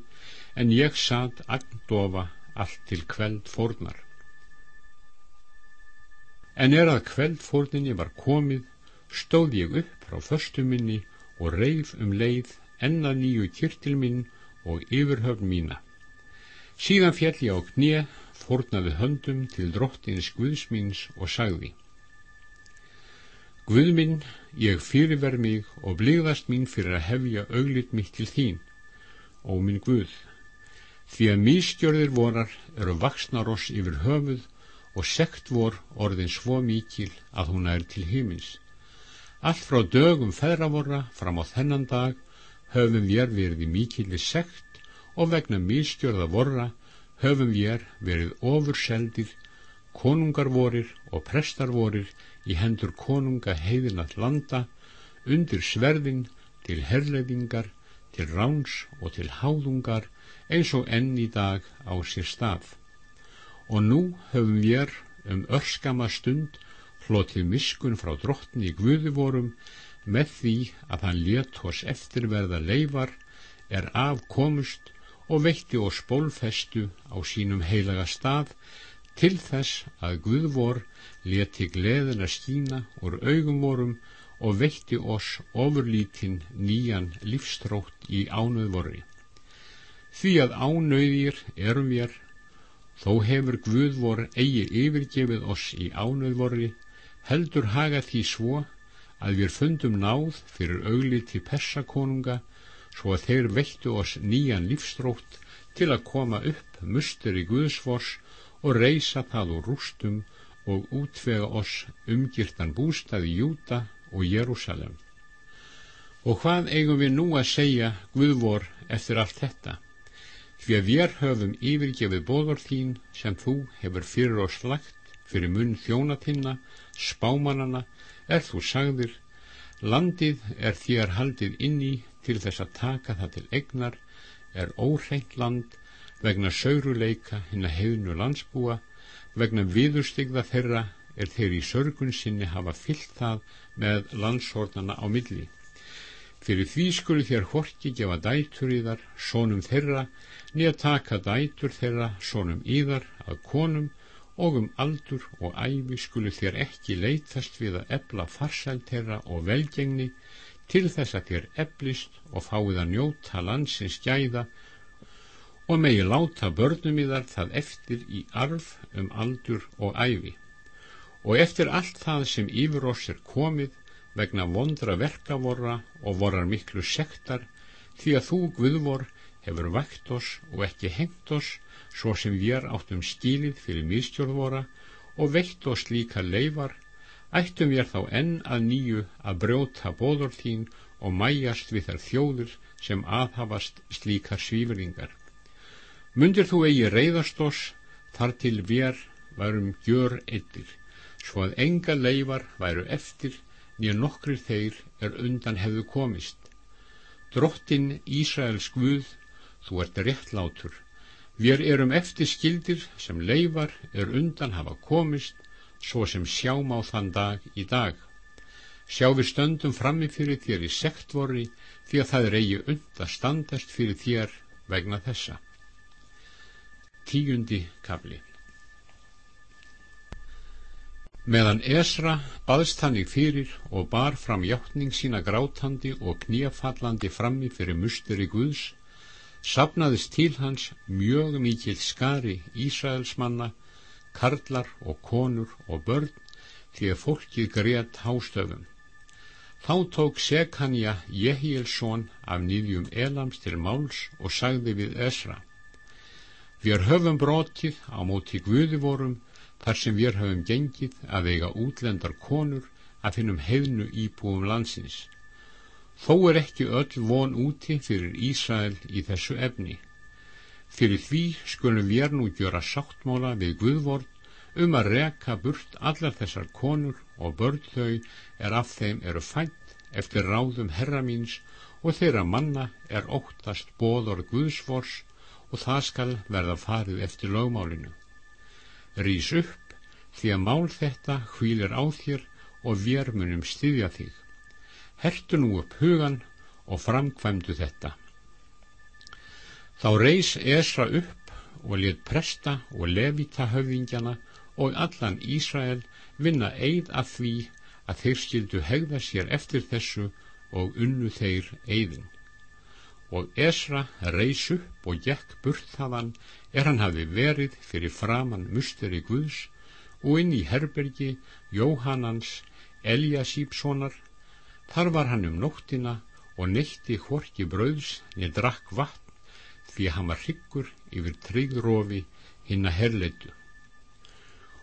[SPEAKER 2] en ég satt agdofa allt til kveld fórnar. En er að kveld fórninni var komið stóð ég upp frá förstu minni og reif um leið enna nýju kyrtil minn og yfirhöfn mína. Síðan fjall ég á knið, fórnaði höndum til drottins Guðsmíns og sagði Guð minn, ég fyrirver mig og blíðast mín fyrir að hefja auglit mitt til þín, ó minn Guð, því að místjörðir vorar eru vaksnar oss yfir höfuð og sekt vor orðin svo mikil að hún er til himins. Allt frá dögum feðravora fram á þennan dag höfum við verið í mikilvi sekt og vegna místjörða vorra höfum við verið ofurseldir, konungarvorir og prestarvorir í hendur konunga heiðinat landa undir sverðin til herleðingar, til ráns og til háðungar eins og enn í dag á sér stað. Og nú höfum við um örskama stund flotið miskun frá drottni í Guðivorum með því að hann let hos eftirverða leifar er afkomust og veitti og spólfestu á sínum heilaga stað til þess að Guðvor leti gleðina skína úr augum vorum og veitti oss ofurlítinn nýjan lífstrótt í ánöðvorri. Því að ánöðir erum við, þó hefur Guð vor eigi yfirgefið oss í ánöðvorri, heldur haga því svo að við fundum náð fyrir augliti persakonunga, svo að þeir veittu oss nýjan lífstrótt til að koma upp mustur í Guðsvors og reysa það úr rústum og útvega oss umgirtan bústaði Júta og Jérúsalem. Og hvað eigum við nú að segja Guðvor eftir allt þetta? Því að við höfum yfirgefið bóður þín sem þú hefur fyrir oss lagt fyrir munn þjónatinna, spámanana, er þú sagðir, landið er þér haldið inni til þess að taka það til egnar, er óhreint land vegna sauruleika hinn að hefnu landsbúa vegna viðurstigða þeirra er þeir í sörgun sinni hafa fyllt það með landshornana á milli. Fyrir því skulu þér horki gefa dætur í þar, sónum þeirra, niður taka dætur þeirra, sónum í þar, að konum, og um aldur og æfi skulu þér ekki leytast við að ebla farsæl þeirra og velgengni til þess að þér eblist og fáið að njóta landsins gæða og megi láta börnum í þar það eftir í arf um aldur og æfi. Og eftir allt það sem yfir oss er komið vegna vondra verka vorra og vorar miklu sektar, því að þú, Guðvor, hefur vægt oss og ekki hengt oss svo sem við áttum skilið fyrir miðstjórnvora og veitt oss líka leifar, ættum við þá enn að nýju að brjóta bóður þín og mæjast við þar þjóður sem aðhafast slíkar svífringar. Mundir þú eigi reyðast oss þar til við varum gjör eittir, svo að enga leifar væru eftir nýja nokkri þeir er undan hefðu komist. Drottin Ísraels Guð, þú ert réttlátur, við erum eftir skildir sem leifar er undan hafa komist, svo sem sjáum á þann dag í dag. Sjá við stöndum frammi fyrir þér í sektvori því að það er eigi und að standast fyrir þér vegna þessa. Tíundi kafli Meðan Esra baðst þannig fyrir og bar fram hjáttning sína grátandi og kníafallandi frammi fyrir musteri Guðs, sapnaðist til hans mjög mikill skari Ísraelsmanna, karlar og konur og börn því að fólkið greiðt hástöfum. Þá tók Sekanja Jehielsson af nýðjum Elams til máls og sagði við Esra, Við höfum brotið á móti Guði vorum þar sem við höfum gengið að veiga útlendar konur að finnum hefnu íbúum landsins. Þó er ekki öll von úti fyrir Ísrael í þessu efni. Fyrir því skulum við nú gjöra sáttmála við Guðvort um að reka burt allar þessar konur og börn þau er af þeim eru fætt eftir ráðum herra míns og þeirra manna er óttast bóðor Guðsvors og það skal verða farið eftir lögmálinu. Rýs upp því að mál þetta hvílir á þér og við munum styðja þig. Hertu nú upp hugan og framkvæmdu þetta. Þá reys Esra upp og lit presta og levita höfðingjana og allan Ísrael vinna eið af því að þeir skildu hegða sér eftir þessu og unnu þeir eidin. Og Esra reys upp og gekk burt þaðan er hann hafi verið fyrir framann musteri Guðs og inn í herbergi Jóhannans Eliasípssonar þar var hann um nóttina og neytti horki brauðs niður drakk vatn því hann var hryggur yfir tryggðrófi hinn að herleitu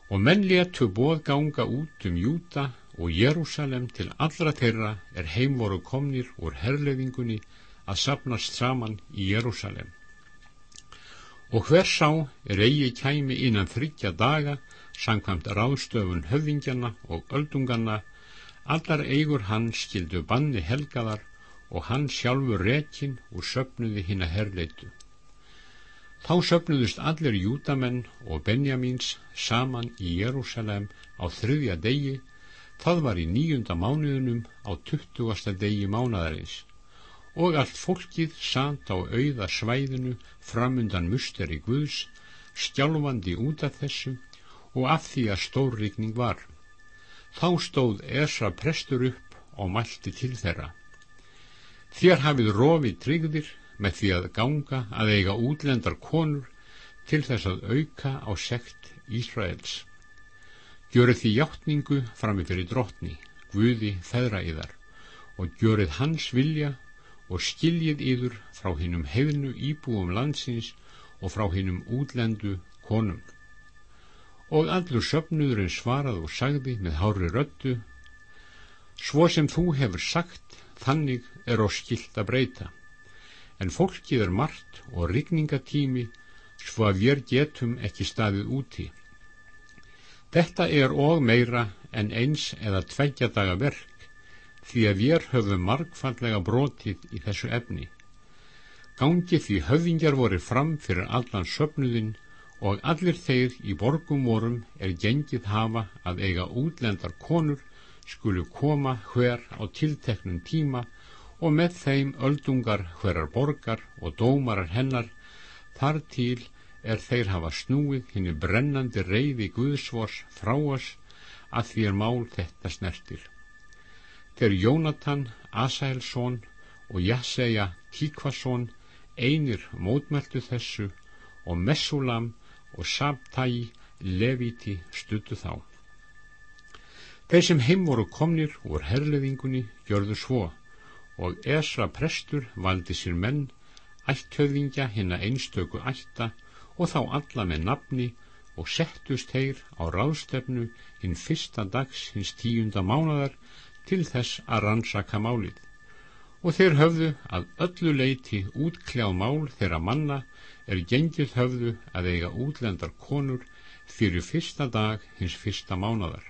[SPEAKER 2] og menn letu bóð ganga út um Júta og Jérúsalem til allra þeirra er heim voru komnir úr herleiðingunni að sapnast saman í Jérúsalem og hver sá er eigi kæmi innan þryggja daga sangkvæmt ráðstöfun höfðingjana og öldunganna. Allar eigur hann skildu banni helgaðar og hann sjálfur rekin úr söpnuði hinn að herleitu. Þá söpnuðust allir júdamenn og Benjamins saman í Jérúsalem á þriðja degi, það var í nýjunda mánuðunum á tuttugasta degi mánadarins og allt fólkið samt á auða svæðinu framundan musteri Guðs, skjálfandi út af þessu og af því að stórrikning var. Þá stóð Esra prestur upp og mælti til þeirra. Þér hafið rofi tryggðir með því að ganga að eiga útlendar konur til þess að auka á sekt Ísraels. Gjörið því hjáttningu frammi fyrir drottni, Guði feðra í þar og gjörið hans vilja og skiljið yður frá hinnum hefnu íbúum landsins og frá hinnum útlendu konum. Og allur söpnuðurinn svarað og sagði með hári röttu, svo sem þú hefur sagt, þannig er á skilt að breyta, en fólkið er margt og rigningatími, svo að við getum ekki staðið úti. Þetta er og meira en eins eða tveggja daga verk, því að við höfum margfallega brotið í þessu efni. Gangi því höfðingjar voru fram fyrir allan söpnuðin og allir þeir í borgum vorum er gengið hafa að eiga útlendar konur skulu koma hver á tilteknum tíma og með þeim öldungar hverjar borgar og dómarar hennar þar til er þeir hafa snúið henni brennandi reyði Guðsvors frá oss að því er mál þetta snertir. Þeir Jónatan, Asaelsson og Jasseja Tíkvason einir mótmæltu þessu og Messulam og Sabtæi Leviti stuttu þá. Þeir sem heim voru komnir úr herleðingunni gjörðu svo og Esra prestur valdi sér menn ætthöfðingja hinna einstöku ætta og þá alla með nafni og settust þeir á ráðstefnu hinn fyrsta dags hins tíunda mánadar til þess að rannsaka málið. Og þeir höfðu að öllu leiti útkljá mál þeirra manna er gengið höfðu að eiga útlendar konur fyrir fyrsta dag hins fyrsta mánadar.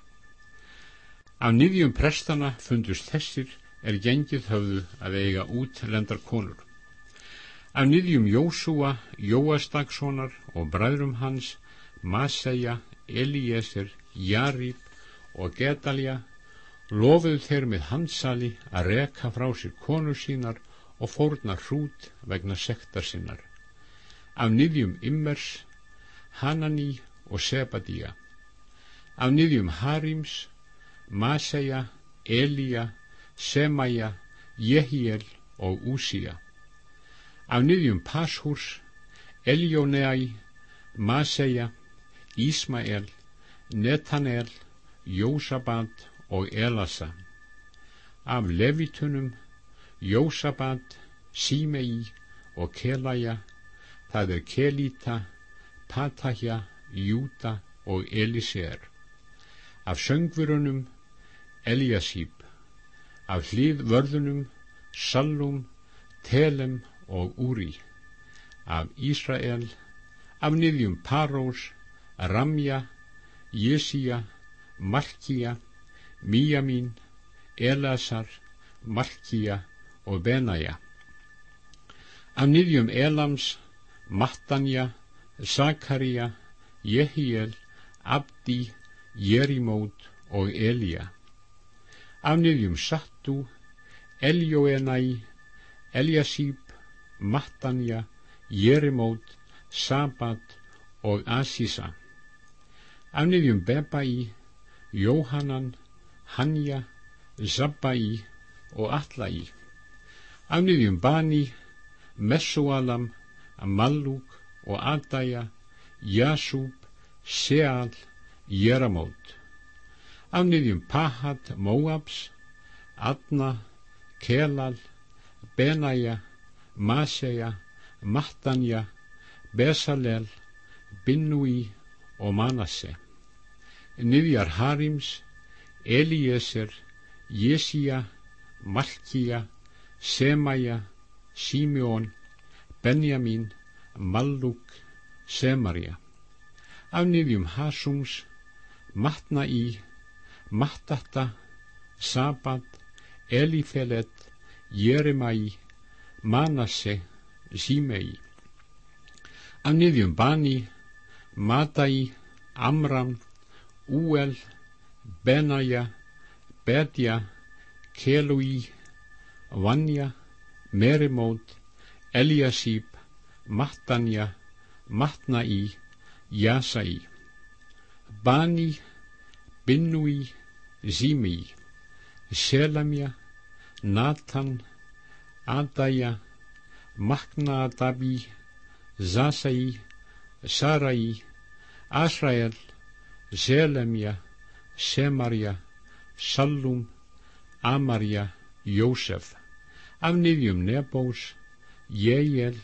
[SPEAKER 2] Af nýðjum prestana fundust þessir er gengið höfðu að eiga útlendar konur. Af nýðjum Jósúa, Jóastakssonar og bræðrum hans, Maseja, Elieser, Jarib og Gedalja, lofuðu þeir með hansali að reka frá sér konur sínar og fórna hrút vegna sektar sinnar. Af nýðjum Immers, Hanani og Sebadía. Af nýðjum Harims, Maseja, Elía, Semaja, Jehiel og Úsía. Af niðjum Pashúrs, Eljóneai, Maseja, Ísmael, Netanel, Jósabat og Elasa. Af Levitunum, Jósabat, Símei og Kelaja, það er Kelita, Patahja, Júta og Elisér. Af söngvurunum, Eliasíb, af hlið vörðunum Sallum, Telem og Úri af Ísrael af niðjum Parós Ramja, Jesía Malkía Míamín, Elasar Malkía og Benaja af niðjum Elams Mattanja Sakaria Jehiel Abdi Jerimót og Elía af niðjum Sattu, Eljóenæ, Eljasíb, Mattanja, Jerimót, Sabat og Asísa. Af niðjum Bebai, Jóhannan, Hanja, Zabbai og Allai. Af niðjum Bani, Messualam, Mallúk og Adæja, Jasúb, Seal, Jeramót af niðjum Pahat, Móabs, Adna, Kelal, Benaja, Maseja, Mattanja, Besalel, Binnui og Manasse. Niðjar Harims, Elieser, Jesía, Malkía, Semaja, Símjón, Benjamin, Malluk, Semaria. Af niðjum Hasums, Matnaí, Mattata, Sabat, Elifelet, Jeremai, Manasse, Símei. Af niðjum Bani, Madai, Amram, Úel, Benaja, Bedja, Kelui, Vanja, Merimót, Eliasíb, Mattanja, Matnai, Jasai. Bani, Binnui, Zimi, Selamja, Natan, Adaya, Maknaadabi, Zasai, Sarai, Asrael, Selemja, Semarja, Sallum, Amarja, Jósef, af niðjum Nebós, Jeiel,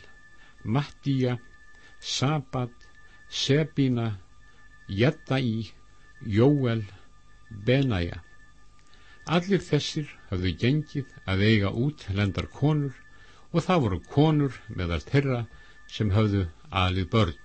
[SPEAKER 2] Mattíja, Sabat, Sebina, Jettai, Jóel, Benaja. Allir þessir hafðu gengið að eiga út lendar konur og það voru konur meðal þeirra sem hafðu aðlið börn.